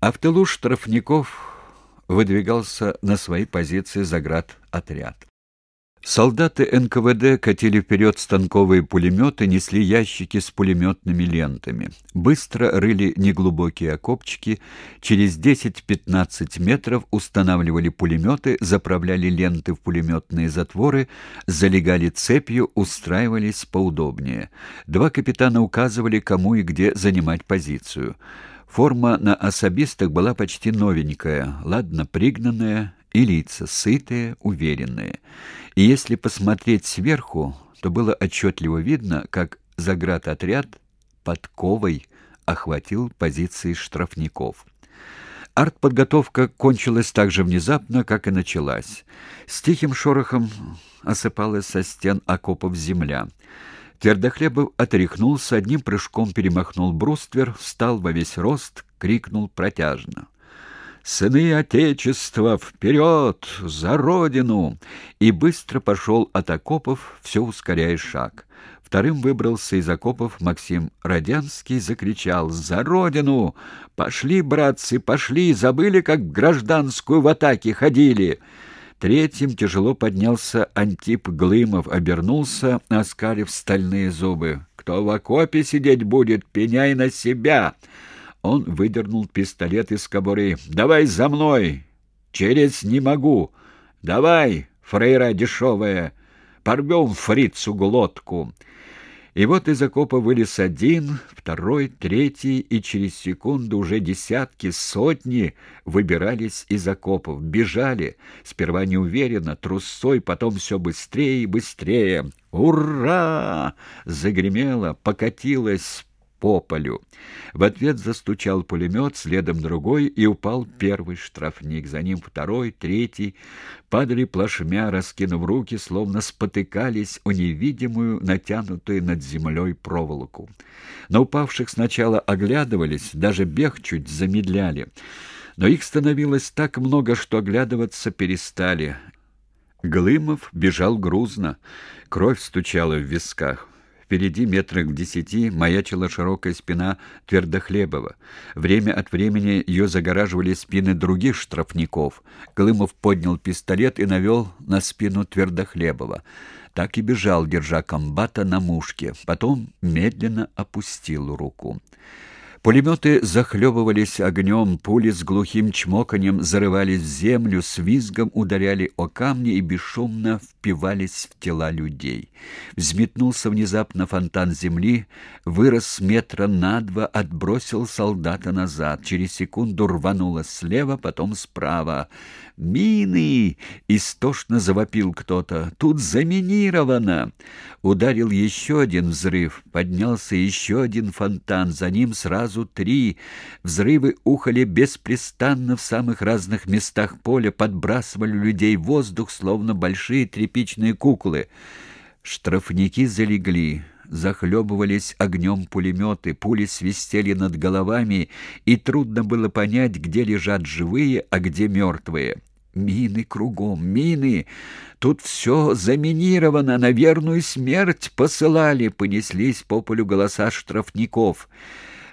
А штрафников выдвигался на свои позиции заград отряд. Солдаты НКВД катили вперед станковые пулеметы, несли ящики с пулеметными лентами. Быстро рыли неглубокие окопчики, через 10-15 метров устанавливали пулеметы, заправляли ленты в пулеметные затворы, залегали цепью, устраивались поудобнее. Два капитана указывали, кому и где занимать позицию. Форма на особистах была почти новенькая, ладно пригнанная, и лица сытые, уверенные. И если посмотреть сверху, то было отчетливо видно, как заградотряд подковой охватил позиции штрафников. Артподготовка кончилась так же внезапно, как и началась. С тихим шорохом осыпалась со стен окопов земля. Твердохлебов отряхнулся, одним прыжком перемахнул бруствер, встал во весь рост, крикнул протяжно. «Сыны Отечества, вперед! За Родину!» И быстро пошел от окопов, все ускоряя шаг. Вторым выбрался из окопов Максим Родянский, закричал «За Родину! Пошли, братцы, пошли! Забыли, как в гражданскую в атаке ходили!» Третьим тяжело поднялся Антип Глымов, обернулся, оскалив стальные зубы. «Кто в окопе сидеть будет, пеняй на себя!» Он выдернул пистолет из кобуры. «Давай за мной! Через не могу! Давай, фрейра дешевая! Порвем фрицу глотку!» И вот из окопа вылез один, второй, третий, и через секунду уже десятки, сотни выбирались из окопов, бежали, сперва неуверенно, трусой, потом все быстрее и быстрее. «Ура!» — загремело, покатилось по полю. В ответ застучал пулемет, следом другой, и упал первый штрафник. За ним второй, третий. Падали плашмя, раскинув руки, словно спотыкались о невидимую, натянутую над землей проволоку. На упавших сначала оглядывались, даже бег чуть замедляли. Но их становилось так много, что оглядываться перестали. Глымов бежал грузно, кровь стучала в висках. Впереди метрах в десяти маячила широкая спина Твердохлебова. Время от времени ее загораживали спины других штрафников. Колымов поднял пистолет и навел на спину Твердохлебова. Так и бежал, держа комбата на мушке. Потом медленно опустил руку. Пулеметы захлебывались огнем, пули с глухим чмоканьем зарывались в землю, с визгом ударяли о камни и бесшумно впивались в тела людей. Взметнулся внезапно фонтан земли, вырос метра на два, отбросил солдата назад. Через секунду рвануло слева, потом справа. «Мины!» — истошно завопил кто-то. «Тут заминировано!» Ударил еще один взрыв, поднялся еще один фонтан, за ним сразу три. Взрывы ухали беспрестанно в самых разных местах поля, подбрасывали людей в воздух, словно большие тряпичные куклы. Штрафники залегли захлебывались огнем пулеметы, пули свистели над головами, и трудно было понять, где лежат живые, а где мертвые. Мины кругом, мины. Тут все заминировано, на верную смерть посылали, понеслись по полю голоса штрафников.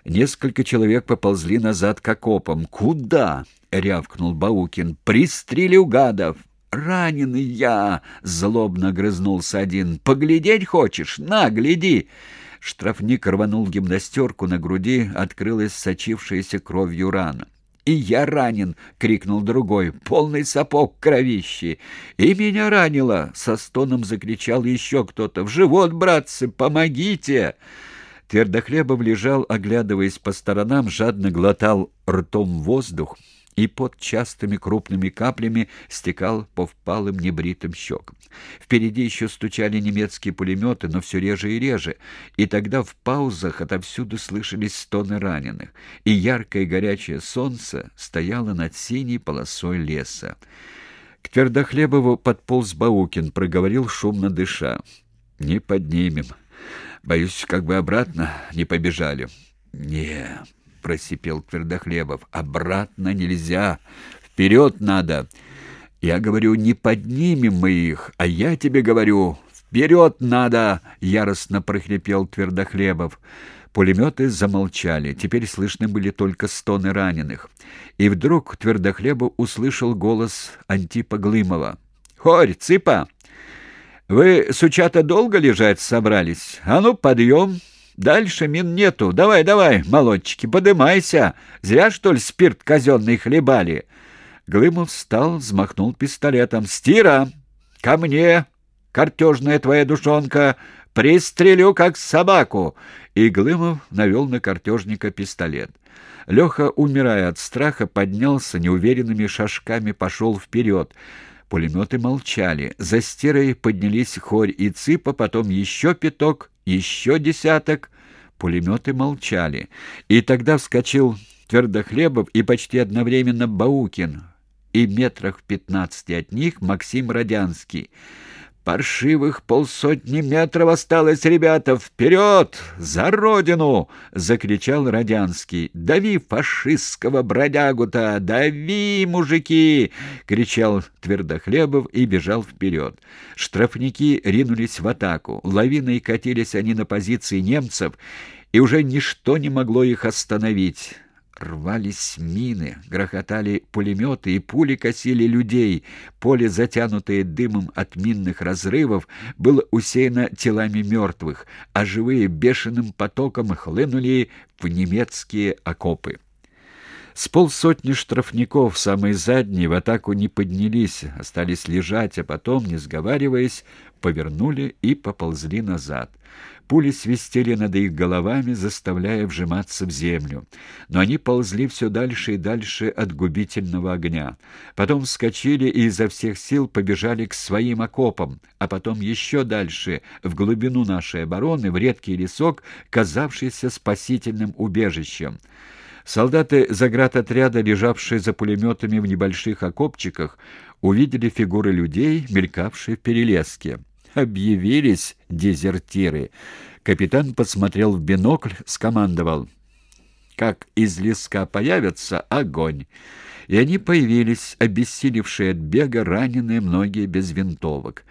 Несколько человек поползли назад к окопам. «Куда?» — рявкнул Баукин. «Пристрелю гадов!» «Раненый я!» — злобно грызнулся один. «Поглядеть хочешь? На, гляди!» Штрафник рванул гимнастерку на груди, открылась сочившаяся кровью рана. «И я ранен!» — крикнул другой. «Полный сапог кровищи!» «И меня ранило!» — со стоном закричал еще кто-то. «В живот, братцы, помогите!» Твердохлебов лежал, оглядываясь по сторонам, жадно глотал ртом воздух и под частыми крупными каплями стекал по впалым небритым щекам. Впереди еще стучали немецкие пулеметы, но все реже и реже, и тогда в паузах отовсюду слышались стоны раненых, и яркое горячее солнце стояло над синей полосой леса. К Твердохлебову подполз Баукин, проговорил шумно дыша. «Не поднимем. Боюсь, как бы обратно не побежали». «Не, — просипел Твердохлебов. «Обратно нельзя. Вперед надо. Я говорю, не поднимем мы их, а я тебе говорю, вперед надо!» — яростно прохрипел Твердохлебов. Пулеметы замолчали, теперь слышны были только стоны раненых. И вдруг Твердохлебов услышал голос Антипа Глымова. «Хорь, цыпа! Вы, сучата, долго лежать собрались? А ну, подъем!» Дальше мин нету. Давай, давай, молодчики, подымайся. Зря, что ли, спирт казенный хлебали?» Глымов встал, взмахнул пистолетом. «Стира! Ко мне! Картежная твоя душонка! Пристрелю, как собаку!» И Глымов навел на картежника пистолет. Леха, умирая от страха, поднялся, неуверенными шажками пошел вперед. Пулеметы молчали. За стирой поднялись хорь и цыпа, потом еще пяток, еще десяток. Пулеметы молчали. И тогда вскочил Твердохлебов и почти одновременно Баукин, и метрах в пятнадцати от них Максим Родянский — Паршивых полсотни метров осталось, ребята! Вперед! За родину!» — закричал Родянский. «Дави фашистского бродягу-то! Дави, мужики!» — кричал Твердохлебов и бежал вперед. Штрафники ринулись в атаку. Лавиной катились они на позиции немцев, и уже ничто не могло их остановить. Рвались мины, грохотали пулеметы, и пули косили людей. Поле, затянутое дымом от минных разрывов, было усеяно телами мертвых, а живые бешеным потоком хлынули в немецкие окопы. С полсотни штрафников, самые задние, в атаку не поднялись, остались лежать, а потом, не сговариваясь, повернули и поползли назад. Пули свистели над их головами, заставляя вжиматься в землю. Но они ползли все дальше и дальше от губительного огня. Потом вскочили и изо всех сил побежали к своим окопам, а потом еще дальше, в глубину нашей обороны, в редкий лесок, казавшийся спасительным убежищем. Солдаты заградотряда, лежавшие за пулеметами в небольших окопчиках, увидели фигуры людей, мелькавшие в перелеске объявились дезертиры. Капитан посмотрел в бинокль, скомандовал. «Как из леска появятся, огонь!» И они появились, обессилевшие от бега, раненые многие без винтовок.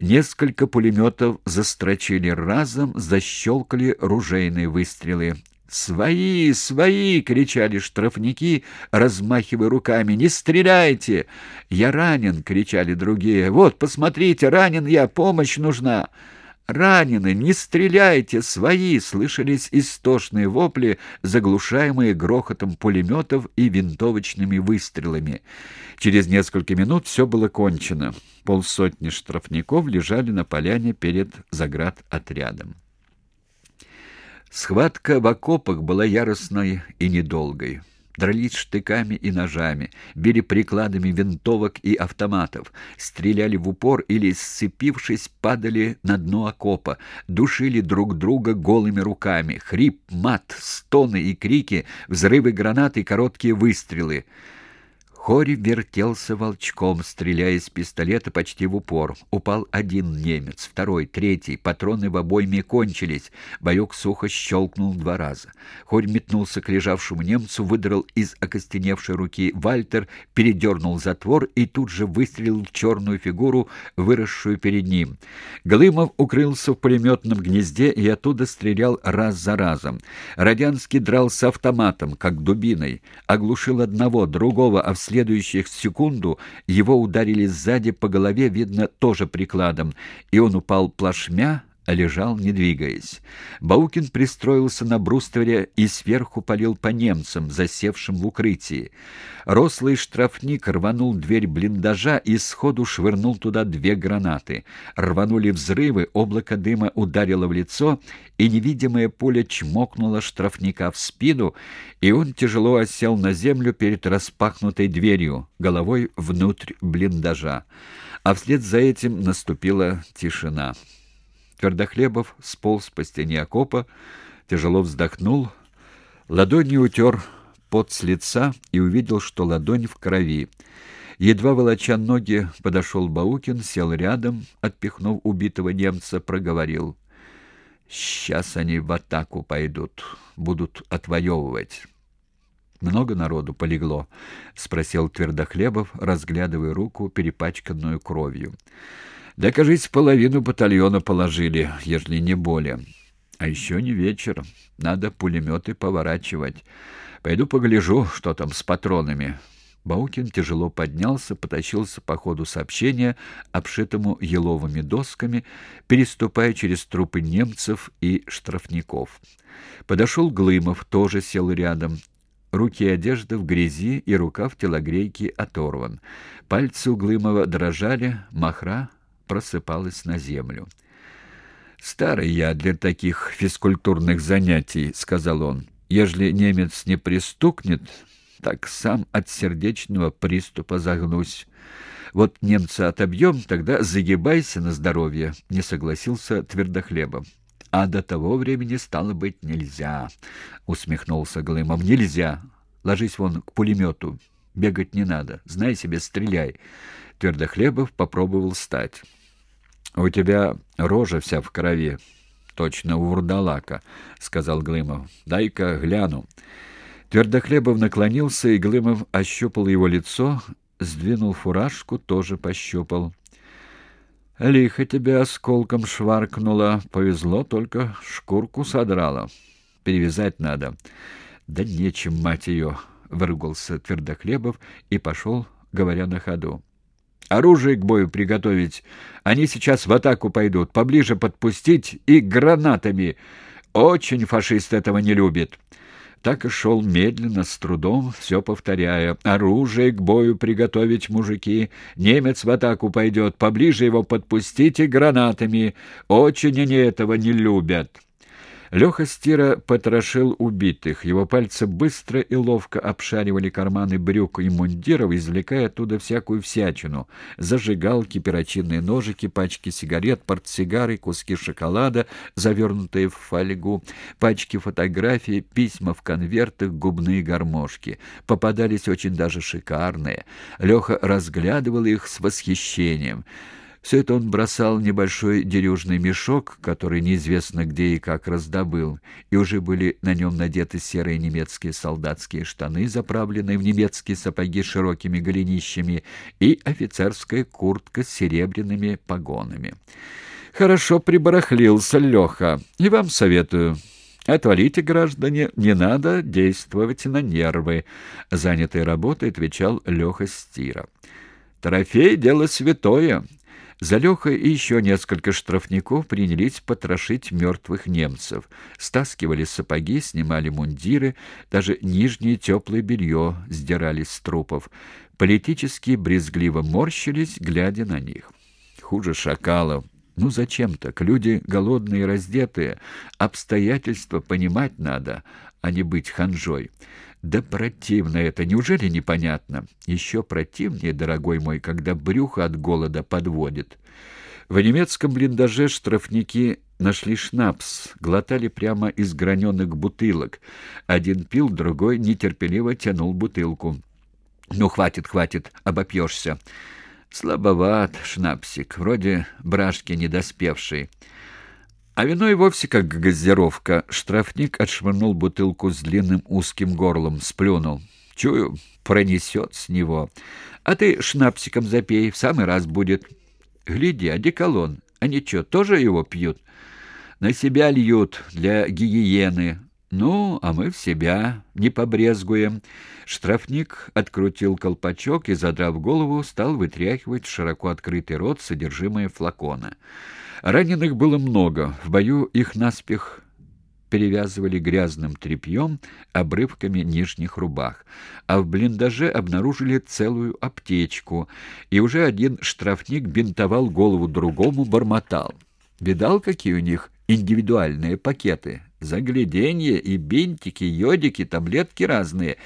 Несколько пулеметов застрочили разом, защелкали ружейные выстрелы. «Свои! Свои!» — кричали штрафники, размахивая руками. «Не стреляйте!» «Я ранен!» — кричали другие. «Вот, посмотрите, ранен я! Помощь нужна!» «Ранены! Не стреляйте! Свои!» — слышались истошные вопли, заглушаемые грохотом пулеметов и винтовочными выстрелами. Через несколько минут все было кончено. Полсотни штрафников лежали на поляне перед заградотрядом. Схватка в окопах была яростной и недолгой. Дрались штыками и ножами, били прикладами винтовок и автоматов, стреляли в упор или, сцепившись, падали на дно окопа, душили друг друга голыми руками. Хрип, мат, стоны и крики, взрывы гранат и короткие выстрелы — Хори вертелся волчком, стреляя из пистолета почти в упор. Упал один немец, второй, третий. Патроны в обойме кончились. Боек сухо щелкнул два раза. Хорь метнулся к лежавшему немцу, выдрал из окостеневшей руки Вальтер, передернул затвор и тут же выстрелил в черную фигуру, выросшую перед ним. Глымов укрылся в пулеметном гнезде и оттуда стрелял раз за разом. Родянский дрался автоматом, как дубиной. Оглушил одного, другого, а вслед следующих секунду его ударили сзади по голове, видно, тоже прикладом, и он упал плашмя, лежал, не двигаясь. Баукин пристроился на бруствере и сверху полил по немцам, засевшим в укрытии. Рослый штрафник рванул дверь блиндажа и сходу швырнул туда две гранаты. Рванули взрывы, облако дыма ударило в лицо, и невидимое поле чмокнуло штрафника в спину, и он тяжело осел на землю перед распахнутой дверью, головой внутрь блиндажа. А вслед за этим наступила тишина. Твердохлебов сполз по стене окопа, тяжело вздохнул, ладонью утер пот с лица и увидел, что ладонь в крови. Едва волоча ноги, подошел Баукин, сел рядом, отпихнув убитого немца, проговорил. «Сейчас они в атаку пойдут, будут отвоевывать». «Много народу полегло?» — спросил Твердохлебов, разглядывая руку, перепачканную кровью. Да, кажись, половину батальона положили, ежели не более. А еще не вечер. Надо пулеметы поворачивать. Пойду погляжу, что там с патронами. Баукин тяжело поднялся, потащился по ходу сообщения, обшитому еловыми досками, переступая через трупы немцев и штрафников. Подошел Глымов, тоже сел рядом. Руки и одежда в грязи, и рукав телогрейки оторван. Пальцы у Глымова дрожали, махра просыпалась на землю. «Старый я для таких физкультурных занятий», — сказал он. «Ежели немец не пристукнет, так сам от сердечного приступа загнусь. Вот немца отобьем, тогда загибайся на здоровье», — не согласился Твердохлебов. «А до того времени, стало быть, нельзя», — усмехнулся Глымов. «Нельзя. Ложись вон к пулемету. Бегать не надо. Знай себе, стреляй». Твердохлебов попробовал встать. «У тебя рожа вся в крови. Точно у вурдалака», — сказал Глымов. «Дай-ка гляну». Твердохлебов наклонился, и Глымов ощупал его лицо, сдвинул фуражку, тоже пощупал. «Лихо тебя осколком шваркнуло. Повезло, только шкурку содрало. Перевязать надо». «Да нечем, мать ее!» — выругался Твердохлебов и пошел, говоря на ходу. «Оружие к бою приготовить. Они сейчас в атаку пойдут. Поближе подпустить и гранатами. Очень фашист этого не любит». Так и шел медленно, с трудом, все повторяя. «Оружие к бою приготовить, мужики! Немец в атаку пойдет, поближе его подпустите гранатами! Очень они этого не любят!» Леха Стира потрошил убитых. Его пальцы быстро и ловко обшаривали карманы брюк и мундиров, извлекая оттуда всякую всячину. Зажигалки, перочинные ножики, пачки сигарет, портсигары, куски шоколада, завернутые в фольгу, пачки фотографий, письма в конвертах, губные гармошки. Попадались очень даже шикарные. Леха разглядывал их с восхищением. Все это он бросал в небольшой дерюжный мешок, который неизвестно где и как раздобыл, и уже были на нем надеты серые немецкие солдатские штаны, заправленные в немецкие сапоги широкими голенищами, и офицерская куртка с серебряными погонами. «Хорошо прибарахлился Леха, и вам советую». «Отвалите, граждане, не надо действовать на нервы», — занятой работой отвечал Леха Стира. «Трофей — дело святое. За Лехой и еще несколько штрафников принялись потрошить мертвых немцев. Стаскивали сапоги, снимали мундиры, даже нижнее теплое белье сдирали с трупов. Политически брезгливо морщились, глядя на них. Хуже шакалов. Ну зачем так? Люди голодные и раздетые. Обстоятельства понимать надо, а не быть ханжой. Да противно это, неужели непонятно? Еще противнее, дорогой мой, когда брюхо от голода подводит. В немецком блиндаже штрафники нашли шнапс, глотали прямо из граненых бутылок. Один пил, другой нетерпеливо тянул бутылку. «Ну, хватит, хватит, обопьешься». «Слабоват шнапсик, вроде брашки недоспевший». А вино и вовсе как газировка. Штрафник отшвырнул бутылку с длинным узким горлом, сплюнул. Чую, пронесет с него. А ты шнапсиком запей, в самый раз будет. Гляди, одеколон. Они что, тоже его пьют? На себя льют, для гигиены. Ну, а мы в себя не побрезгуем. Штрафник открутил колпачок и, задрав голову, стал вытряхивать широко открытый рот содержимое флакона. Раненых было много, в бою их наспех перевязывали грязным тряпьем, обрывками нижних рубах, а в блиндаже обнаружили целую аптечку, и уже один штрафник бинтовал голову другому, бормотал. Видал, какие у них индивидуальные пакеты? Загляденье и бинтики, йодики, таблетки разные.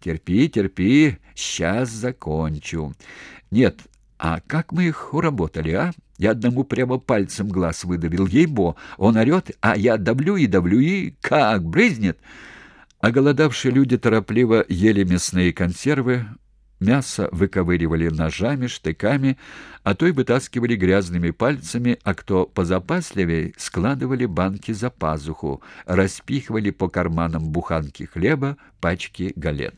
Терпи, терпи, сейчас закончу. Нет, а как мы их уработали, а? Я одному прямо пальцем глаз выдавил, ей-бо. Он орет, а я давлю и давлю, и как брызнет. А голодавшие люди торопливо ели мясные консервы, мясо выковыривали ножами, штыками, а то и вытаскивали грязными пальцами, а кто позапасливее, складывали банки за пазуху, распихивали по карманам буханки хлеба, пачки галет.